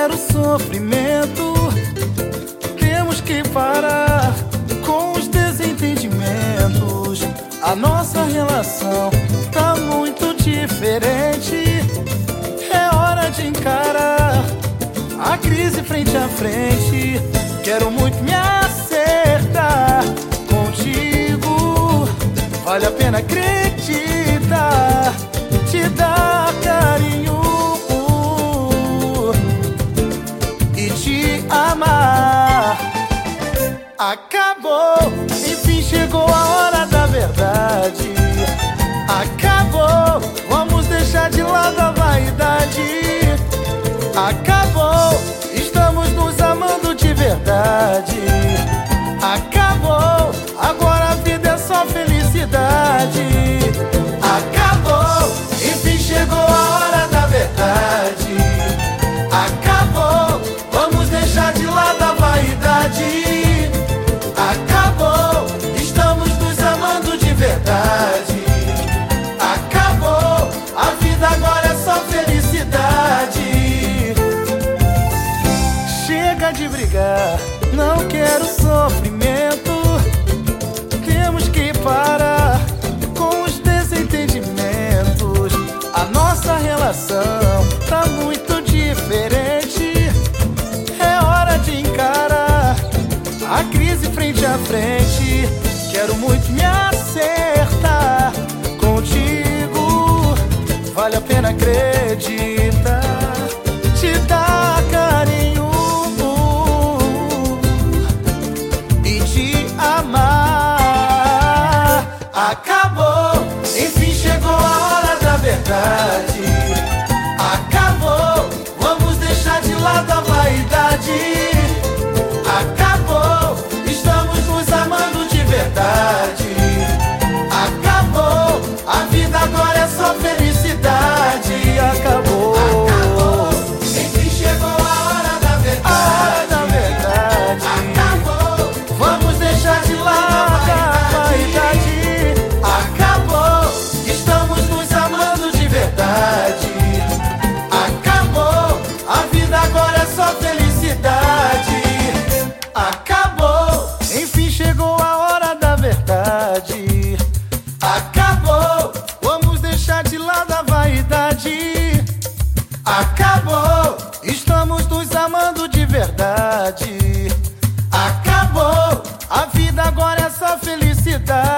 quero sofrimento. Temos que parar com os desentendimentos. A nossa relação tá muito diferente. É hora de encarar a crise frente a frente. Quero muito me acertar contigo. Vale a pena acreditar, amar. Acabou, enfim chegou a hora da verdade. Acabou, vamos deixar de lado a vaidade. Acabou, estamos nos amando de verdade. Não quero sofrimento. Temos que parar com os desentendimentos. A nossa relação tá muito diferente. É hora de encarar a crise frente a frente. Quero muito me acertar contigo. Vale a pena acreditar, Acabou, vamos deixar de lado a vaidade. Acabou, estamos nos amando de verdade. Acabou, a vida agora é só felicidade.